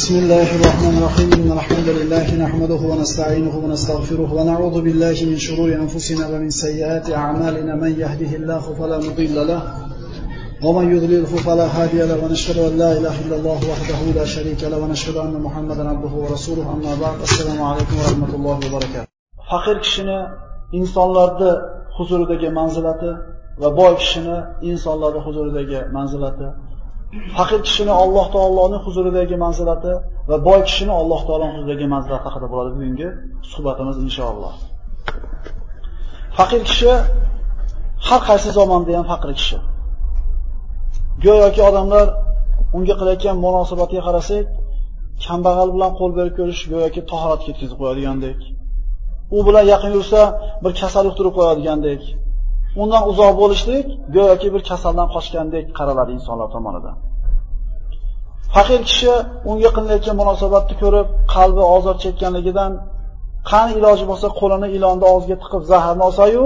بسم الله الرحمن الرحيم. إن الحمد لله نحمده ونستعينه ونستغفره ونعوذ بالله من شرور أنفسنا ومن سيئات أعمالنا. من يهده الله فلا مضل له ومن يضلله فلا هادي له. ونشهد أن لا إله إلا الله وحده لا شريك له. ونشهد أن محمدا عبده ورسوله. أما بعد السلام عليكم ورحمة الله وبركاته. Faqir kishini insonlarni huzuridagi manzilati va boy kishini insonlarni huzuridagi manzilati faqir kishini Alloh taoloning huzuridagi manzilati va boy kishini Alloh taoloning huzuridagi manzilati haqida bo'ladi bugungi suhbatimiz inshaalloh. Faqir kishi har qaysi zamonda ham faqir kishi. Go'yoki odamlar unga qilayotgan munosabatiga qarasak, kambag'al bilan qo'l berib ko'rish go'yoki tahorat ketkizib qo'yadigandek. U bilan yaqin yursa bir kasallik turib qo'yadigandek. Undan uzoq bo'lishlik go'yoki bir kasaldan qochgandek qaraladi insonlar tomonidan. Faqir kishi unga qilinayotgan munosabatni ko'rib, qalbi ozor chekkanligidan qani iloji bo'lsa qo'lini ilonni og'ziga tiqib zaharni olsa-yu,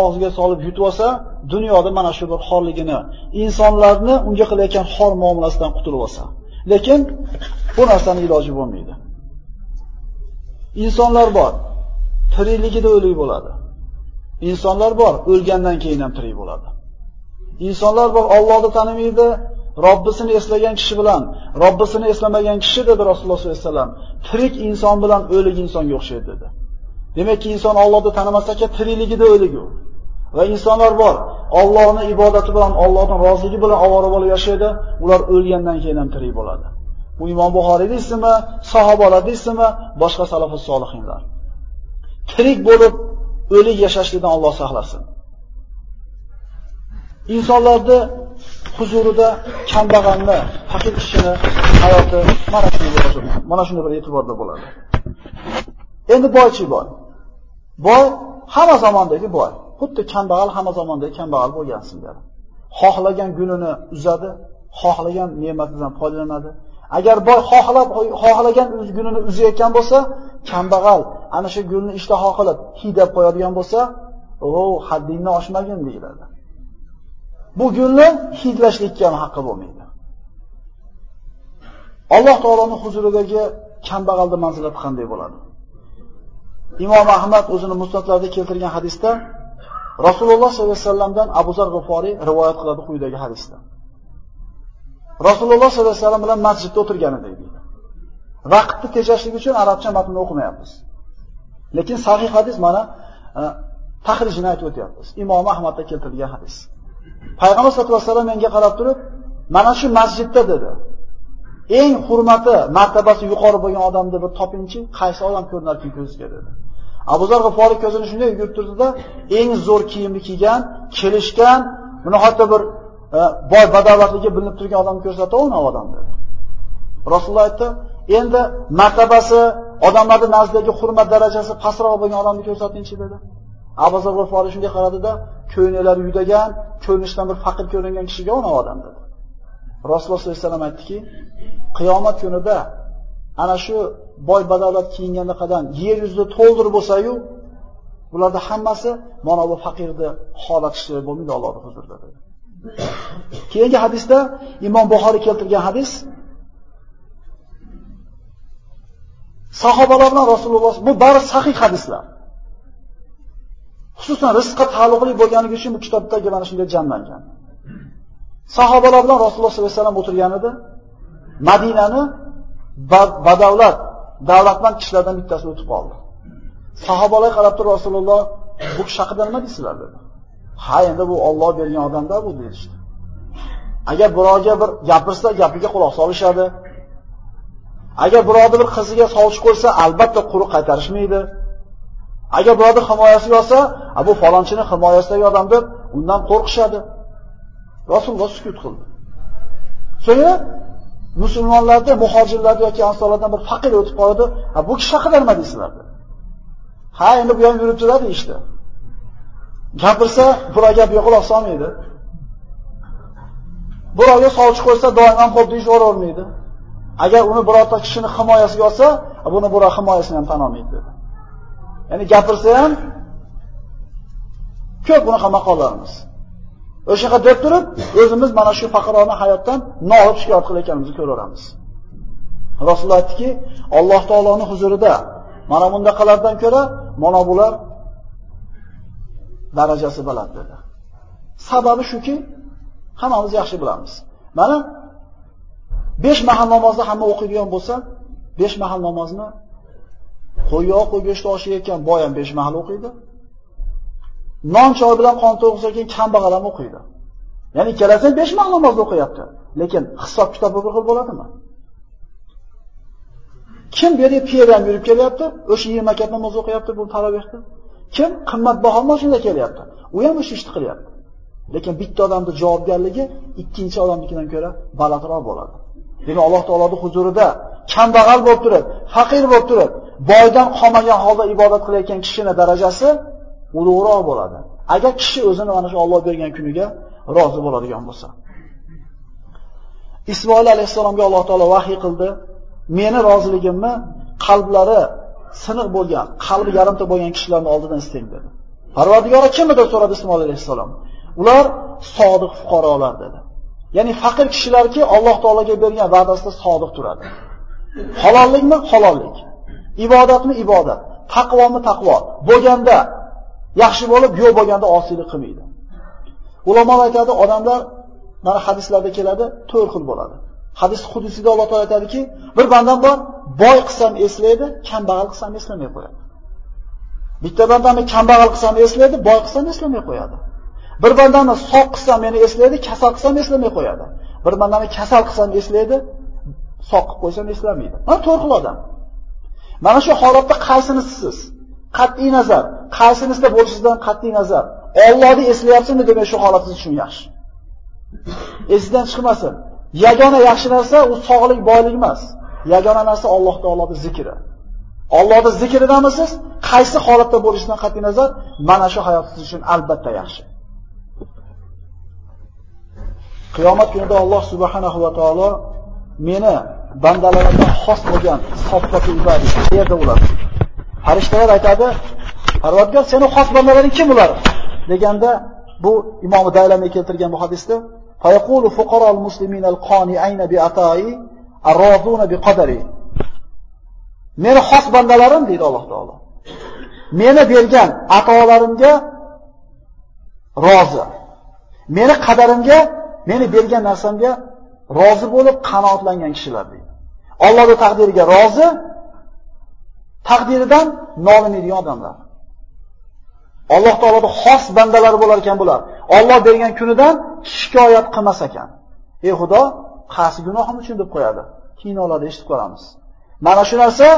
og'ziga solib yutib olsa, dunyoda mana shu bir xorligini, insonlarni unga qilayotgan xor muomalasidan qutulib olsa. Lekin bu narsani iloji bo'lmaydi. Insonlar bor, tirikligida o'lik bo'ladi. Insonlar bor, o'lgandan keyin ham tirik bo'ladi. Insonlar bor, Allohni tanimaydi, Robbisini eslagan kishi bilan Robbisini eslamagan kishi dedi Rasululloh sollallohu alayhi vasallam, tirik inson bilan o'lik insonga o'xshaydi dedi. Demakki inson Allohni tanimasa ekan tirikligida o'ligu u. Va insonlar bor, Allohning ibodati bilan, Allohning roziligi bilan ovora bo'lib yashaydi, ular o'lgandan keyin ham tirik bo'ladi. Bu Imom Buxoriyning ismi, sahobalarning ismi, boshqa salafus solihinlar. Tirik bo'lib o'lik yashashlikdan Alloh saqlasin. Insonlarni huzurida kambag'alni, faqir kishini hayoti mana shunday bo'ladi. Mana shunday bir e'tiborda bo'ladi. Endi boychi boy. Boy hamma zamondagi boy. Xuddi kambag'al hamma zamondagi kambag'al bo'lgan singari. Xohlagan gulini uzadi, xohlagan ne'matidan foydalanadi. Agar boy xohlab xohlagan gulini uzayotgan bo'lsa, kambag'al ana shu gulni ishtaho qilib hidab qo'yadigan bo'lsa, "O, haddingni oshmagin" deyiladi. Bu gulni hidlashlikka ham haqqi bo'lmaydi. Alloh taoloning huzuridagi kambag'alning manzilati qanday bo'ladi? Imom Ahmad o'zining musnadlarida keltirgan hadisda Rasululloh sollallohu alayhi vasallamdan Abu Zar G'iforiy rivoyat qiladi quyidagi hadisda. Rasululloh sollallohu alayhi vasallam bilan masjidda o'tirgan edik deydi. Vaqtni tejashlik uchun arabcha matnni o'qimayapmiz. Lekin sahih hadis mana e, tahrijini aytib o'tyapmiz. Imom Ahmadda keltirilgan hadis. Payg'ambar sollallohu alayhi vasallam menga qarab turib, mana shu masjidda dedi. Eng hurmati, martabasi yuqori bo'lgan odamni bir topingchi, qaysi odam ko'rinarkin ko'zga dedi. Abu Zar G'iforiy ko'zini shunday yugurib turdi-da, eng zo'r kiyimni kiygan, kelishgan, nihoyatda bir e, boy badavlatligi bilinib turgan odamni ko'rsatib, u odam dedi. Rasululloh aytdi, endi martabasi, odamlarning nazdidagi hurmat darajasi pastroq bo'lgan odamni ko'rsatingchi dedi. Abu Zar G'iforiy shunday qaradida, ko'ynalari yudagan, ko'rinishdan bir faqir ko'ringan kishiga ona odam dedi. Rasululloh sollallohu alayhi vasallam aytdiki, qiyomat kunida ana shu boy badavlat kiyinganda qadam yer yuzida to'ldir bo'lsa-yu, ularda hammasi mana bu faqirni holat ishlari bo'lmaydi Allohning huzurida dedi. Keyingi hadisda Imom Buxoriy keltirgan hadis Sahobalar bilan Rasululloh bu bari sahih hadislar. Xususan rizqqa taalluqli bo'lganligi uchun bu kitobdagi mana shunday jamlangan. Sahobalar bilan Rasululloh sollallohu alayhi vasallam o'tirgan edi. Madinani badavlat, davlatman kishilardan bittasi o'tib qoldi. Sahobalar qarab turib Rasululloh bu kishi haqida nima deysizlar dedi. Ha, endi bu Alloh bergan odamda bu deyishdi. Agar birovga bir gapirsa, gapiga quloq solishadi. Agar birovni bir qiziga sovchi ko'rsa, albatta quruq qaytarishmaydi. Agar birovni himoyasiga olsa, bu falonchining himoyasidagi odam deb undan qo'rqishadi. Rasululloh sukut qildi. So'ngra musulmonlarda, muhojirlarda yoki ansorlardan bir faqir o'tib qoldi. Ha, bu kishi haqida nima deysizlar? Ha, endi bu ham yurib turadi işte. Gapirsa, birov gapga quloq solmaydi. Birovga sovchi qo'ysa, doim ham xo'p deyish o'ravermaydi. Agar uni birorta kishini himoyasiga olsa, buni bura himoyasini ham tan olmaydi dedi. Ya'ni gapirsa ham ko'p bunaqa maqollarimiz. O'shaqa deb turib, o'zimiz mana shu faqirona hayotdan nohib shikoyat qilayotganimizni ko'raveramiz. Rasululloh aytdiki, Alloh taoloning huzurida mana bundaqalardan ko'ra mana bular darajasi baland dedi. Sababi shuki, hammamiz yaxshi bilamiz. Mana 5 mahal namozni hamma o'qiydigan bo'lsa, 5 mahal namozni qo'yoq qo'y beshta oshayotgan boy ham 5 mahal o'qiydi. Non choy bilan qon to'g'risayotgan kambag'al ham o'qiydi. Ya'ni ikkalasi 5 mahal namoz o'qiyapti. Lekin hisob kitobi bir xil bo'ladimi? Kim beri piyadan yurib kelyapti, o'sha 20 namoz o'qiyapti bu tarovehda. Kim qimmatbaho mashinada kelyapti, u ham o'sha ishni qilyapti. Lekin bitta odamning javobgarligi ikkinchi odamnikidan ko'ra balandroq bo'ladi. Demak, Alloh taoloning huzurida kambag'al bo'lib turib, faqir bo'lib turib, boydan qolmagan holda ibodat qilayotgan kishining darajasi ulug'roq bo'ladi. Agar kishi o'zini mana shu Alloh bergan kuniga rozi bo'ladigan bo'lsa. Ismoil alayhisalomga Alloh taolo vahiy qildi. Meni roziligimni qalblari siniq bo'lgan, qalbi yarimta bo'lgan kishilarning oldidan istang dedi. Parvardigora kim edi so'radi Ismoil alayhisalom. Ular sodiq fuqarolar dedi. Ya'ni faqir kishilarki Alloh taolaga bergan va'dasida sodiq turadi. Halollikmi? Halollik. Ibodatmi? Ibodat. Taqvomi? Taqvo. Bo'lganda yaxshi bo'lib, yo'q bo'lganda osiylik qilmaydi. Ulamolar aytadi, odamlar mana hadislarda keladi, to'rt xil bo'ladi. Hadis hudusida Alloh taolay aytadiki, bir bandam bor, boy qilsam eslaydi, kambag'al qilsam eslamay qo'yadi. Bitta bandani kambag'al qilsam eslaydi, boy qilsam eslamay qo'yadi. Bir bandani sog' qilsam meni eslaydi, kasal qilsam eslamay qo'yadi. Bir bandani kasal qilsam eslaydi, sog' qilib qo'ysam eslamaydi. Mana to'rt xil odam. Mana shu holatda qaysinisiz? Qat'iy nazar, qaysinisida bo'lishingizdan qat'iy nazar. Allohni eslayapsizmi demak shu holatingiz uchun yaxshi. Esdan chiqmasin. Yagona yaxshi narsa u sog'lik, boylik emas. Yagona narsa Alloh taoloning zikri. Allohning zikridamisiz? Qaysi holatda bo'lishidan qat'iy nazar, mana shu hayotingiz uchun albatta yaxshi. Qiyomat kunida Alloh subhanahu va taolo meni bandalarimdan xos bo'lgan soffati ibadi yerda ular? Farishtalar aytadi, Parvardigor, seni xos bandalaring kim ular? deganda bu Imom Daylami keltirgan bu hadisda fayaqulu al-muslimin al-qani'ayna bi ata'i ar-razuna bi qadari. Meni xos bandalarim deydi Alloh taolo. Meni bergan atolarimga rozi. Meni qadarimga, meni bergan narsamga rozi bo'lib qanoatlangan kishilar deydi. Allohning taqdiriga rozi, taqdiridan nolimaydigan odamlar. Alloh taoloning xos bandalari bo'lar ekan bular. Alloh bergan kunidan shikoyat qilmas ekan. Ey Xudo, qaysi gunohim uchun deb qo'yadi. Kinolarda eshitib ko'ramiz. Mana shu narsa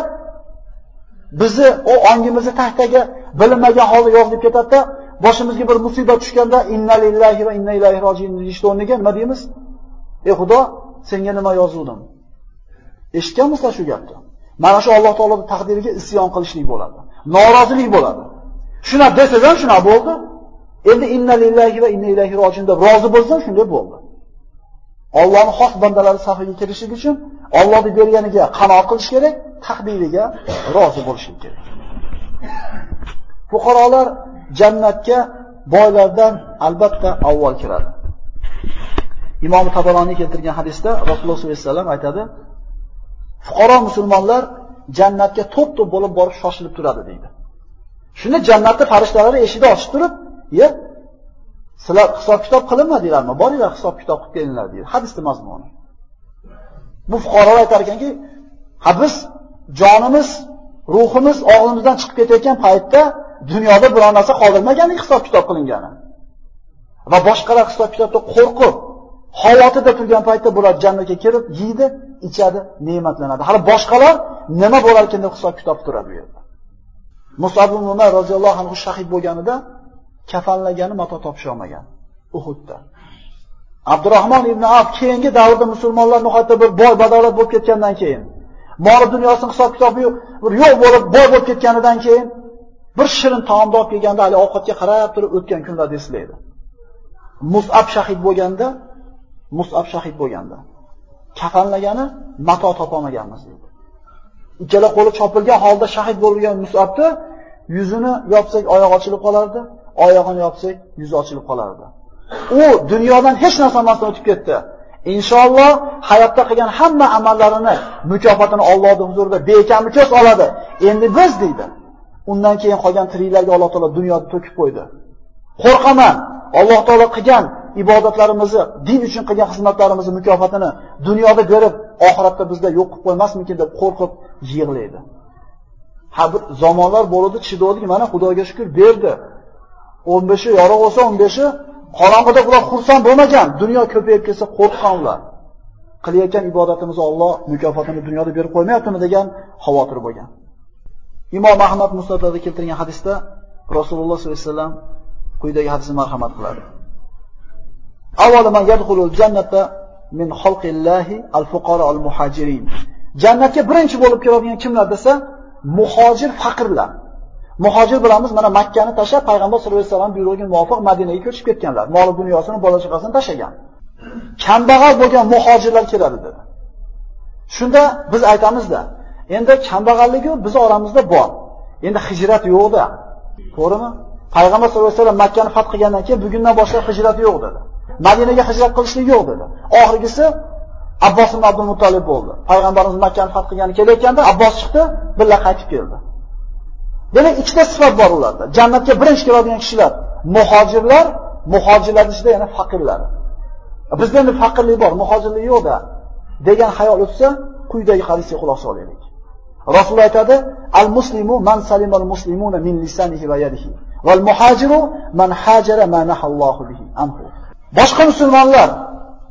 bizni o ongimizni taxtaga bilinmagan holda yozilib ketadi-da, boshimizga bir musibat tushganda inna lillahi va inna ilayhi rojiun deyishni o'rniga nima deymiz? Ey Xudo, senga nima yozuvdim? Eshitganmisizlar shu gapni? Mana shu Alloh taoloning taqdiriga isyon qilishlik bo'ladi. Norozilik bo'ladi. Shuna desangiz ham shuna bo'ldi. Endi inna lillahi va inna ilayhi rojiun deb rozi bo'lsam shunday bo'ldi. Allohning xos bandalari safiga kirishlik uchun Allohning berganiga qanoat qilish kerak, taqdiriga rozi bo'lish kerak. Fuqarolar jannatga boylardan albatta avval kiradi. Imom Tabaroniy keltirgan hadisda Rasululloh sollallohu alayhi vasallam aytadi: Fuqaro musulmonlar jannatga to'p-to'p bo'lib borib shoshilib turadi deydi. Shuni jannatni farishtalari eshigini ochib turib, "Ye, sizlar hisob kitob qilinmadinglarmi? Boringlar hisob kitob qilib kelinglar" deydi. Hadisni mazmuni. Bu fuqarolar aytar ekanki, "Ha biz jonimiz, ruhimiz og'limizdan chiqib ketayotgan paytda dunyoda biror narsa qoldirmaganlik hisob kitob qilingani." Va boshqalar hisob kitobda qo'rqib, xavotirda turgan paytda bular jannatga kirib, yeydi, ichadi, ne'matlanadi. Hali boshqalar nima bo'lar ekan deb hisob kitob turadi bu yerda. Musab ibn Umar roziyallohu anhu shahid bo'lganida kafanlagani mato topisha olmagan Uhudda. Abdurrahmon ibn Auf keyingi davrda musulmonlar nihoyatda bir boy badolat bo'lib ketgandan keyin, mol dunyosini hisob kitobi yo'q, yo'q bo'lib boy bo'lib ketganidan keyin bir shirin taomda olib kelganda hali ovqatga qarab turib o'tgan kunlarni eslaydi. Musab shahid bo'lganda, Musab shahid bo'lganda kafanlagani mato topolmaganmiz deydi. Ikkala qo'li chopilgan holda shahid bo'lgan Musabni yuzini yopsak oyoq ochilib qolardi, oyog'ini yopsak yuzi ochilib qolardi. U dunyodan hech narsa emasdan o'tib ketdi. Inshaalloh hayotda qilgan hamma amallarini mukofotini Allohning huzurida bekamiko'z oladi. Endi biz deydi. Undan keyin qolgan tiriklarga Alloh taolo dunyoni to'kib qo'ydi. Qo'rqaman. Alloh taolo qilgan ibodatlarimizni, din uchun qilgan xizmatlarimizni mukofotini dunyoda berib, oxiratda bizda yo'q qilib qo'ymasmikin deb qo'rqib yig'laydi. Ha bir zamonlar bo'ldi, chidodik, mana Xudoga shukr berdi. 15i yorug' bo'lsa 15i qorong'ida ular xursand bo'lmagan. Dunyo ko'payib ketsa qo'rqqan ular. Qilayotgan ibodatimizni Alloh mukofotini dunyoda berib qo'ymayaptimi degan xavotir bo'lgan. Imom Ahmad Musnadda keltirgan hadisda Rasululloh sollallohu alayhi vasallam quyidagi hadisni marhamat qiladi. Avvalo man yadkhulul jannata min xalqillahi al-fuqara al-muhajirin. Jannatga birinchi bo'lib kiradigan kimlar desa, muhojir faqirlar. Muhojir bilamiz, mana Makkani tashlab payg'ambar sollallohu alayhi vasallam buyrug'iga muvofiq Madinaga ko'chib ketganlar. Mol dunyosini, bola chaqasini tashlagan. Kambag'al bo'lgan muhojirlar keladi dedi. Shunda biz aytamizda, endi kambag'alligi biz oramizda bor. Endi hijrat yo'qda. To'g'rimi? Payg'ambar sollallohu alayhi vasallam Makkani fath qilgandan keyin bugundan boshlab hijrat yo'q dedi. Madinaga hijrat qilishlik yo'q dedi. Oxirgisi Abbos ibn Abdul Muttolib bo'ldi. Payg'ambarimiz Makkani fath qilgani kelayotganda Abbos chiqdi, birga qaytib keldi. Demak, ikkita sifat bor ularda. Jannatga birinchi keladigan kishilar muhojirlar, muhojirlar ichida yana faqirlar. Bizda endi faqirlik bor, muhojirlik yo'q-da degan xayol o'tsa, quyidagi hadisga quloq solaylik. Rasul aytadi: "Al-muslimu man salimal muslimuna min lisanihi va yadihi, val muhajiru man hajara ma nahallohu bihi anhu." Boshqa musulmonlar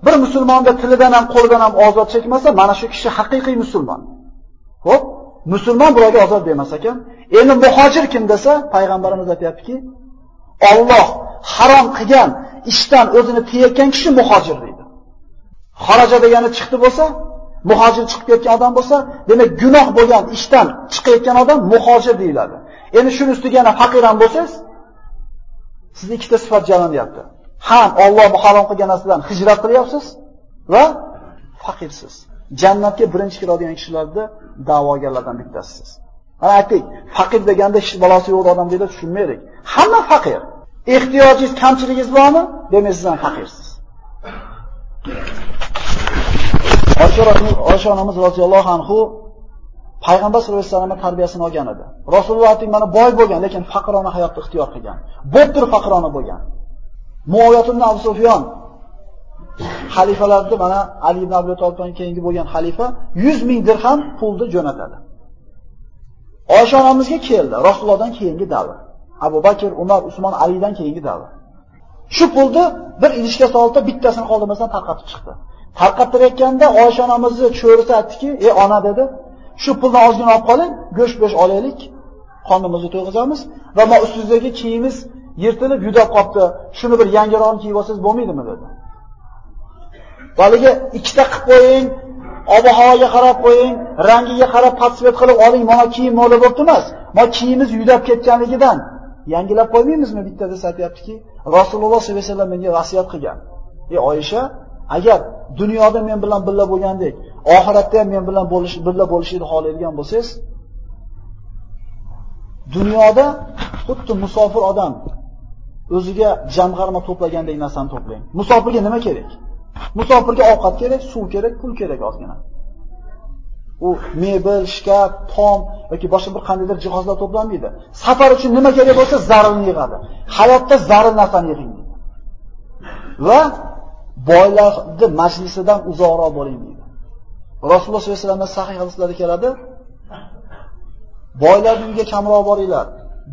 bir musulmonda tilidan ham qo'lidan ham ozod chekmasa, mana shu kishi haqiqiy musulmon. Xo'p, musulmon birovga ozod bermas ekan. Endi muhojir kim desa, payg'ambarimiz aytayaptiki, Alloh harom qilgan ishdan o'zini tiyayotgan kishi muhojir deydi. Xaraja degani chiqdi bo'lsa, muhojir chiqib ketgan odam bo'lsa, demak gunoh bo'lgan ishdan chiqayotgan odam muhojir deyiladi. Endi shuni ustiga yana faqir ham bo'lsangiz, sizni ikkita sifat jamlanyapti. ham Alloh harom qilgan narsadan hijrat qilyapsiz va faqirsiz. Jannatga birinchi kiradigan kishilarda da'vogarlardan bittasisiz. Mana aytdik, faqir deganda hech balosi yo'q odam deb tushunmaylik. Hamma faqir. Ehtiyojingiz, kamchiligingiz bormi? Demak, siz ham faqirsiz. Oysha onamiz roziyallohu anhu payg'ambar sollallohu alayhi vasallam tarbiyasini olgan edi. Rasulullohning mana boy bo'lgan, lekin faqirona hayotni ixtiyor qilgan. Bo'ttir faqirona bo'lgan. Muoviyat ibn Abu Sufyon xalifalarni mana Ali ibn Abi Talibdan keyingi bo'lgan xalifa 100 ming dirham pulni jo'natadi. Oysha onamizga keldi, Rasulullohdan keyingi davr. Abu Bakr, Umar, Usmon, Alidan keyingi davr. Shu pulni bir idishga solib, bittasini qoldirmasdan tarqatib chiqdi. Tarqattirayotganda Oysha onamizni cho'risi aytdiki, "Ey ona" dedi, "Shu pulni ozgina olib qoling, go'sht-go'sht olaylik, qonimizni to'yg'izamiz va ma ustingizdagi kiyimiz yirtilib yudab qolibdi. Shuni bir yangiroq kiyib olsangiz bo'lmaydimi?" dedi. Baliga ikkita qilib qo'ying, ob-havoga qarab qo'ying, rangiga qarab patsvet qilib oling, mana kiyim mo'la bo'pti emas. Ma kiyimiz yudab ketganligidan yangilab qo'ymaymizmi bitta desa aytayaptiki, Rasululloh sollallohu alayhi vasallam menga vasiyat qilgan. Ey Oyisha, agar dunyoda men bilan birga bo'lgandek, oxiratda ham men bilan bo'lish, birga bo'lishni xohlaydigan bo'lsangiz, dunyoda xuddi musofir odam o'ziga jamg'arma to'plagandek narsani to'plang. Musofirga nima kerak? Musofirga ovqat kerak, suv kerak, pul kerak ozgina. U mebel, shkaf, tom yoki boshqa bir qandaydir jihozlar to'planmaydi. Safar uchun nima kerak bo'lsa, zarilni yig'adi. Hayotda zarur narsani yig'ing. Va boylarni majlisidan uzoqroq bo'ling deydi. Rasululloh sollallohu alayhi vasallam sahih hadislarda keladi. Boylarning uyiga kamroq boringlar,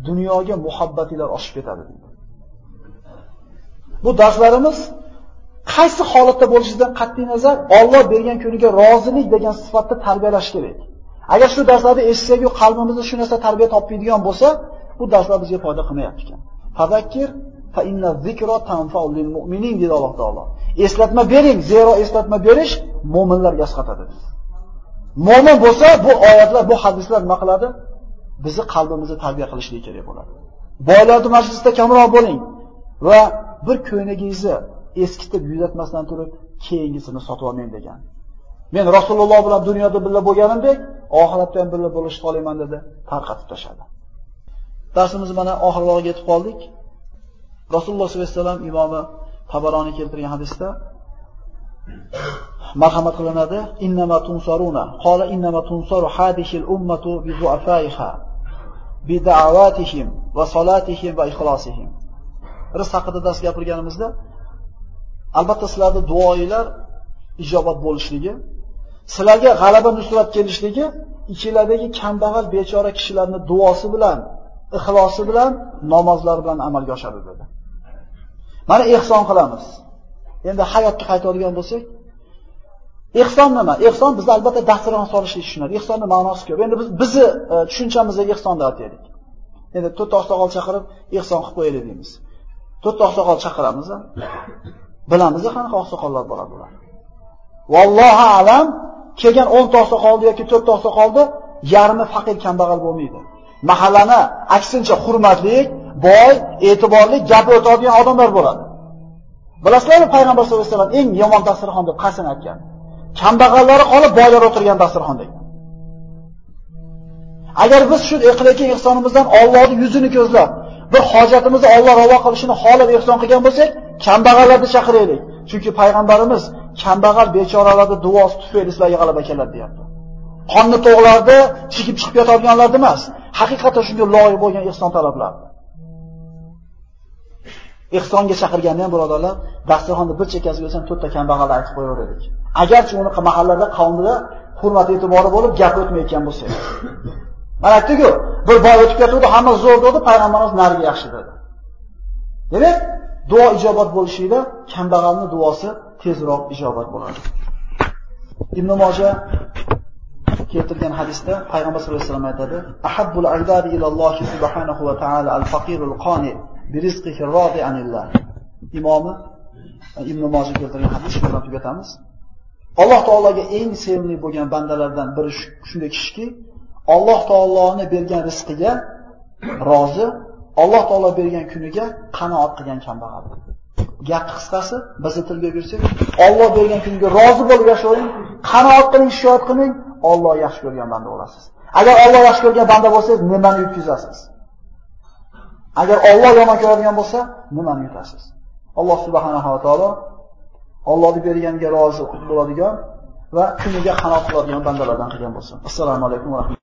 dunyoga muhabbatinglar oshib ketadi deydi. Bu darslarimiz qaysi holatda bo'lishidan qat'iy nazar Alloh bergan kuniga rozilik degan sifatda tarbiyalash kerak. Agar shu darslarni eshitsak-yu qalbimizda shu narsa tarbiya topmaydigan bo'lsa, bu darslar bizga foyda qilmayapti ekan. Fadakkir fa inna zikra tanfa'ul lil mu'minin dedi Alloh taolo. Eslatma bering, zero eslatma berish mu'minlarga asqatadi. Mu'min bo'lsa, bu oyatlar, bu hadislar nima qiladi? Bizni qalbimizni tarbiya qilishlik kerak bo'ladi. Boylarni majlisida kamroq bo'ling va bir ko'ynagingizni eskitib yuzatmasdan turib keyingisini sotib olmang degan. Men Rasululloh bilan dunyoda birga bo'lganimdek, oxiratda ham birga bo'lishni xohlayman dedi, tarqatib tashladi. Darsimiz mana oxirlariga yetib qoldik. Rasululloh sollallohu alayhi vasallam imomi Tabaroniy keltirgan hadisda marhamat qilinadi. Innama tunsaruna. Qala innama tunsaru hadihil ummatu bi du'afaiha bi da'awatihim va salatihim va ixlosihim. Rizq haqida dars gapirganimizda albatta sizlarning duoinglar ijobat bo'lishligi, sizlarga g'alaba nusrat kelishligi ichilardagi kambag'al bechora kishilarning duosi bilan, ixlosi bilan, namozlar bilan amalga oshadi dedi. Mana ehson qilamiz. Endi hayotga qaytadigan bo'lsak, ehson nima? Ehson bizda albatta dasturxon solishni tushunadi. Ihsonning ma'nosi ko'p. Endi biz bizni e, tushunchamizda ihson ehson deb aytaylik. Endi to'rt oqsoqol chaqirib ehson qilib qo'yaylik deymiz. To'rt oqsoqol chaqiramiz. Bilamiz qanaqa oqsoqollar bo'ladi bular. Vallohu alam kelgan 10 ta oqsoqolni yoki 4 ta oqsoqolni yarmi faqir kambag'al bo'lmaydi. Mahallani aksincha hurmatlik, boy, e'tiborli, gap o'tadigan odamlar bo'ladi. Bilasizlarmi payg'ambar sollallohu alayhi vasallam eng yomon dasturxon deb qasam aytgan? Kambag'allari qolib, boylar o'tirgan dasturxon degan. Agar biz shu qilayotgan ehsonimizdan Allohning yuzini ko'zlab, bir hojatimizni Alloh ravo qilishini xohlab ehson qilgan bo'lsak, kambag'allarni chaqiraylik. Chunki payg'ambarimiz kambag'al bechoralarni duosi tufayli sizlarga g'alaba keladi deyapti. Qonni to'g'larda chekib chiqib yotadiganlar emas, haqiqatan shunga loyiq bo'lgan ehson talablar. Ehsonga chaqirganda ham birodarlar, dasturxonda bir chekkasiga o'lsam to'rtta kambag'alni aytib qo'yaverdik. Agarchi uni mahallada, qavmida hurmat e'tibori bo'lib gap o'tmayotgan bo'lsa. Mana aytdik-ku, bir boy o'tib ketuvdi, hamma zo'r dedi, payg'ambarimiz nariga yaxshi dedi. Demak, duo ijobat bo'lishida kambag'alning duosi tezroq ijobat bo'ladi. Ibn Moja keltirgan hadisda payg'ambar sollallohu alayhi vasallam aytadi: "Ahabbul ibadi ila Alloh subhanahu va taala al-faqirul qani bi rizqihi. Imomi e, Ibn Moja keltirgan hadis bilan tugatamiz. Alloh taologa eng sevimli bo'lgan bandalardan biri shunday kishiki, Alloh taoloni bergan rizqiga rozi, Alloh taolo bergan kuniga qanoat qilgan kambag'al. Gap qisqasi, bizni tilga bersak, Alloh bergan kuniga rozi bo'lib yashaying, qanoat qiling, shikoyat qiling, Alloh yaxshi ko'rgan banda bo'lasiz. Agar Alloh yaxshi ko'rgan banda bo'lsangiz, nimani yutkazasiz? Agar Alloh yomon ko'radigan bo'lsa, nimani yutasiz? Alloh subhanahu va taolo Allohni berganga rozi bo'ladigan va kuniga qanoat qiladigan bandalardan qilgan bo'lsin. Assalomu alaykum va